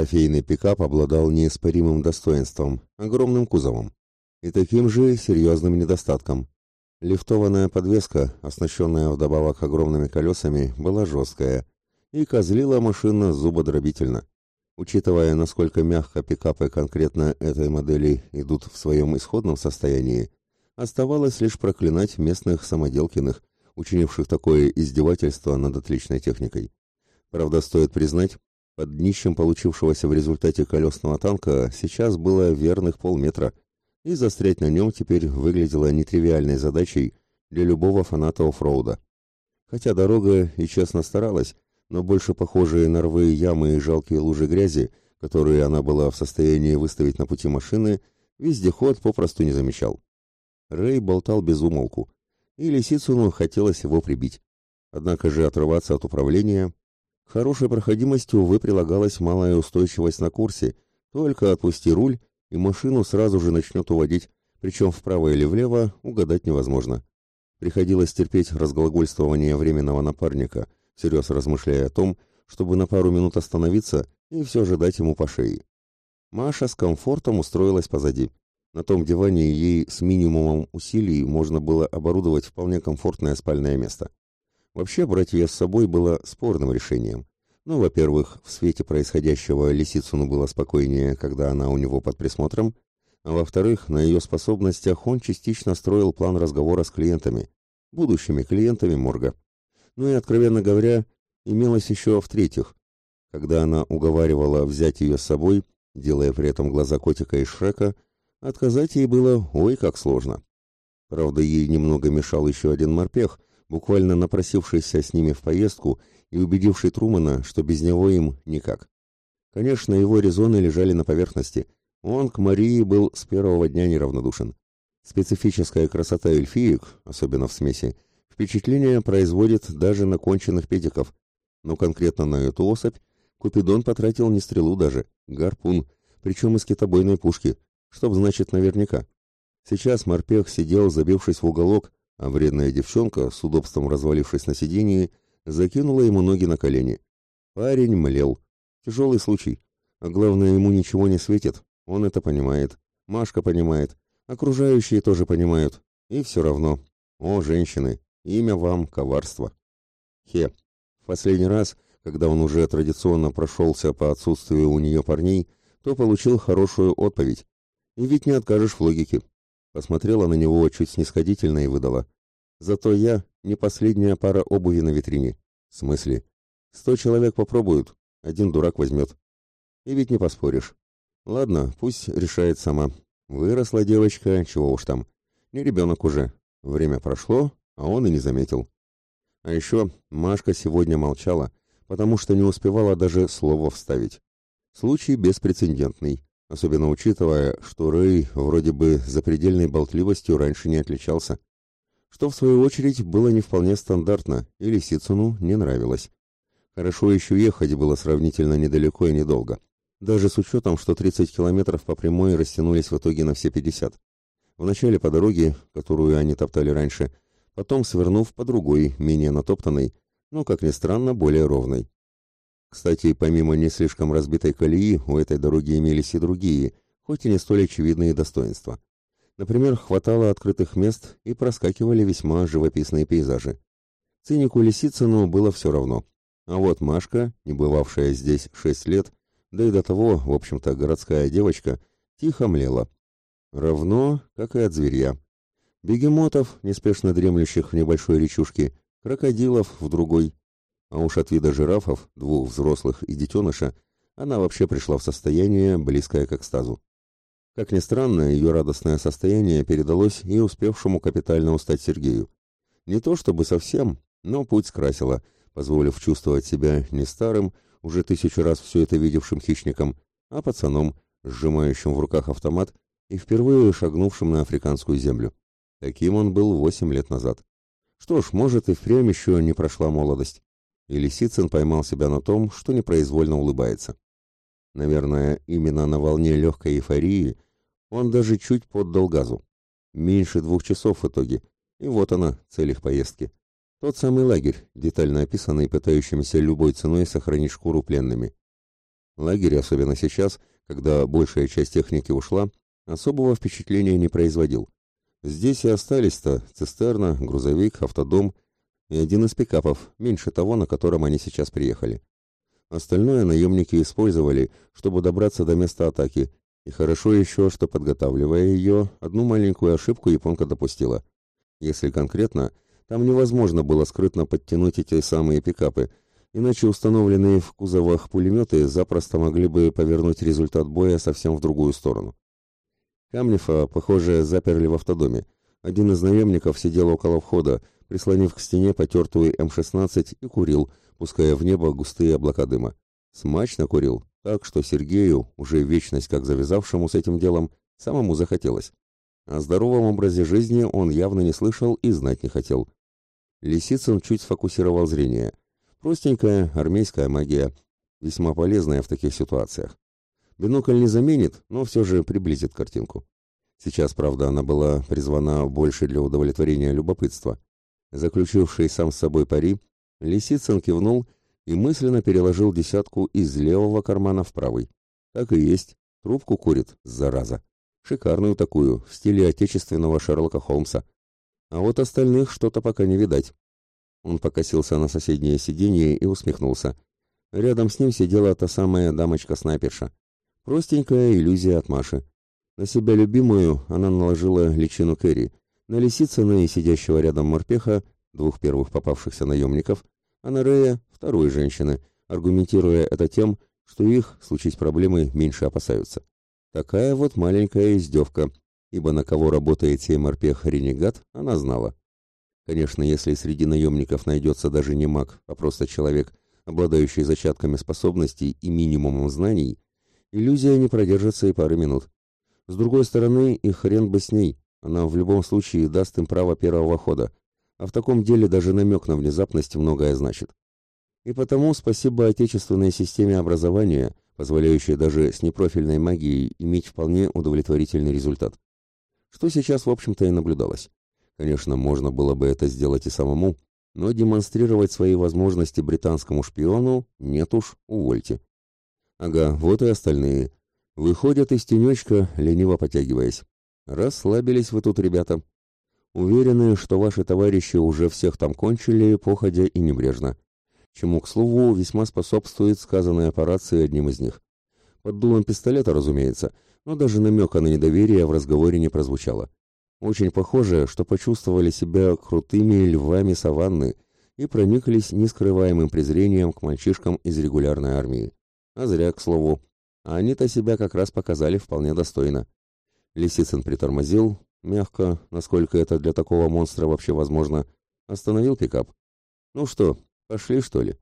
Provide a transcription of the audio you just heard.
Трофейный пикап обладал неоспоримым достоинством, огромным кузовом, и таким же серьезным недостатком. Лифтованная подвеска, оснащенная вдобавок огромными колесами, была жесткая, и козлила машина зубодробительно. Учитывая, насколько мягко пикапы конкретно этой модели идут в своем исходном состоянии, оставалось лишь проклинать местных самоделкиных, учинивших такое издевательство над отличной техникой. Правда, стоит признать, под днищем получившегося в результате колесного танка сейчас было верных полметра, и застрять на нем теперь выглядело нетривиальной задачей для любого фаната оффроуда. Хотя дорога и честно старалась, но больше похожие на рвы, ямы и жалкие лужи грязи, которые она была в состоянии выставить на пути машины, вездеход попросту не замечал. Рэй болтал без умолку, и Лисицыну хотелось его прибить. Однако же отрываться от управления Хорошей проходимости, увы, прилагалась малая устойчивость на курсе. Только отпусти руль, и машину сразу же начнет уводить, причем вправо или влево угадать невозможно. Приходилось терпеть разглагольствование временного напарника, всерьез размышляя о том, чтобы на пару минут остановиться и все же дать ему по шее. Маша с комфортом устроилась позади. На том диване ей с минимумом усилий можно было оборудовать вполне комфортное спальное место. Вообще брать ее с собой было спорным решением. Ну, во-первых, в свете происходящего Лисицыну было спокойнее, когда она у него под присмотром, а во-вторых, на ее способностях он частично строил план разговора с клиентами, будущими клиентами морга. Ну и, откровенно говоря, имелось еще в-третьих, когда она уговаривала взять ее с собой, делая при этом глаза котика и Шрека, отказать ей было ой как сложно. Правда, ей немного мешал еще один морпех — буквально напросившийся с ними в поездку и убедивший Трумана, что без него им никак. Конечно, его резоны лежали на поверхности. Он к Марии был с первого дня неравнодушен. Специфическая красота эльфиек, особенно в смеси, впечатление производит даже на конченных педиков. Но конкретно на эту особь Купидон потратил не стрелу даже, гарпун, причем из китобойной пушки, чтоб значит наверняка. Сейчас морпех сидел, забившись в уголок, а вредная девчонка, с удобством развалившись на сиденье, закинула ему ноги на колени. Парень млел. Тяжелый случай. А главное, ему ничего не светит. Он это понимает. Машка понимает. Окружающие тоже понимают. И все равно. О, женщины, имя вам коварство. Хе. В последний раз, когда он уже традиционно прошелся по отсутствию у нее парней, то получил хорошую отповедь. И ведь не откажешь в логике. Посмотрела на него чуть снисходительно и выдала. «Зато я не последняя пара обуви на витрине». «В смысле?» «Сто человек попробуют, один дурак возьмет». «И ведь не поспоришь». «Ладно, пусть решает сама. Выросла девочка, чего уж там. Не ребенок уже. Время прошло, а он и не заметил». А еще Машка сегодня молчала, потому что не успевала даже слова вставить. Случай беспрецедентный особенно учитывая, что Рэй вроде бы запредельной болтливостью раньше не отличался, что в свою очередь было не вполне стандартно и Лисицыну не нравилось. Хорошо еще ехать было сравнительно недалеко и недолго, даже с учетом, что 30 километров по прямой растянулись в итоге на все 50. Вначале по дороге, которую они топтали раньше, потом свернув по другой, менее натоптанной, но, как ни странно, более ровной. Кстати, помимо не слишком разбитой колеи, у этой дороги имелись и другие, хоть и не столь очевидные достоинства. Например, хватало открытых мест и проскакивали весьма живописные пейзажи. Цинику Лисицыну было все равно. А вот Машка, не бывавшая здесь шесть лет, да и до того, в общем-то, городская девочка, тихо млела. Равно, как и от зверя. Бегемотов, неспешно дремлющих в небольшой речушке, крокодилов в другой, а уж от вида жирафов, двух взрослых и детеныша, она вообще пришла в состояние, близкое к экстазу. Как ни странно, ее радостное состояние передалось и успевшему капитально устать Сергею. Не то чтобы совсем, но путь скрасило, позволив чувствовать себя не старым, уже тысячу раз все это видевшим хищником, а пацаном, сжимающим в руках автомат и впервые шагнувшим на африканскую землю. Таким он был восемь лет назад. Что ж, может, и впрямь еще не прошла молодость и Лисицын поймал себя на том, что непроизвольно улыбается. Наверное, именно на волне легкой эйфории он даже чуть поддал газу. Меньше двух часов в итоге, и вот она, цель их поездки. Тот самый лагерь, детально описанный пытающимся любой ценой сохранить шкуру пленными. Лагерь, особенно сейчас, когда большая часть техники ушла, особого впечатления не производил. Здесь и остались-то цистерна, грузовик, автодом и один из пикапов, меньше того, на котором они сейчас приехали. Остальное наемники использовали, чтобы добраться до места атаки, и хорошо еще, что подготавливая ее, одну маленькую ошибку японка допустила. Если конкретно, там невозможно было скрытно подтянуть эти самые пикапы, иначе установленные в кузовах пулеметы запросто могли бы повернуть результат боя совсем в другую сторону. Камнефа, похоже, заперли в автодоме. Один из наемников сидел около входа, прислонив к стене потертую М-16 и курил, пуская в небо густые облака дыма. Смачно курил, так что Сергею, уже вечность как завязавшему с этим делом, самому захотелось. О здоровом образе жизни он явно не слышал и знать не хотел. Лисицын чуть сфокусировал зрение. Простенькая армейская магия, весьма полезная в таких ситуациях. Бинокль не заменит, но все же приблизит картинку. Сейчас, правда, она была призвана больше для удовлетворения любопытства. Заключивший сам с собой пари, Лисицын кивнул и мысленно переложил десятку из левого кармана в правый. Так и есть, трубку курит, зараза. Шикарную такую, в стиле отечественного Шерлока Холмса. А вот остальных что-то пока не видать. Он покосился на соседнее сиденье и усмехнулся. Рядом с ним сидела та самая дамочка-снайперша. Простенькая иллюзия от Маши. На себя любимую она наложила личину Кэрри, на Лисицына и сидящего рядом морпеха, двух первых попавшихся наемников, а на Рея — второй женщины, аргументируя это тем, что их, случись проблемы, меньше опасаются. Такая вот маленькая издевка, ибо на кого работает сей морпех-ренегат, она знала. Конечно, если среди наемников найдется даже не маг, а просто человек, обладающий зачатками способностей и минимумом знаний, иллюзия не продержится и пары минут. С другой стороны, и хрен бы с ней, она в любом случае даст им право первого хода, а в таком деле даже намек на внезапность многое значит. И потому спасибо отечественной системе образования, позволяющей даже с непрофильной магией иметь вполне удовлетворительный результат. Что сейчас, в общем-то, и наблюдалось. Конечно, можно было бы это сделать и самому, но демонстрировать свои возможности британскому шпиону нет уж, увольте. Ага, вот и остальные. Выходят из тенечка, лениво потягиваясь. Расслабились вы тут, ребята. Уверены, что ваши товарищи уже всех там кончили, походя и небрежно. Чему, к слову, весьма способствует сказанная по рации одним из них. Под дулом пистолета, разумеется, но даже намека на недоверие в разговоре не прозвучало. Очень похоже, что почувствовали себя крутыми львами саванны и прониклись нескрываемым презрением к мальчишкам из регулярной армии. А зря, к слову. Они-то себя как раз показали вполне достойно. Лисицын притормозил, мягко, насколько это для такого монстра вообще возможно, остановил пикап. «Ну что, пошли, что ли?»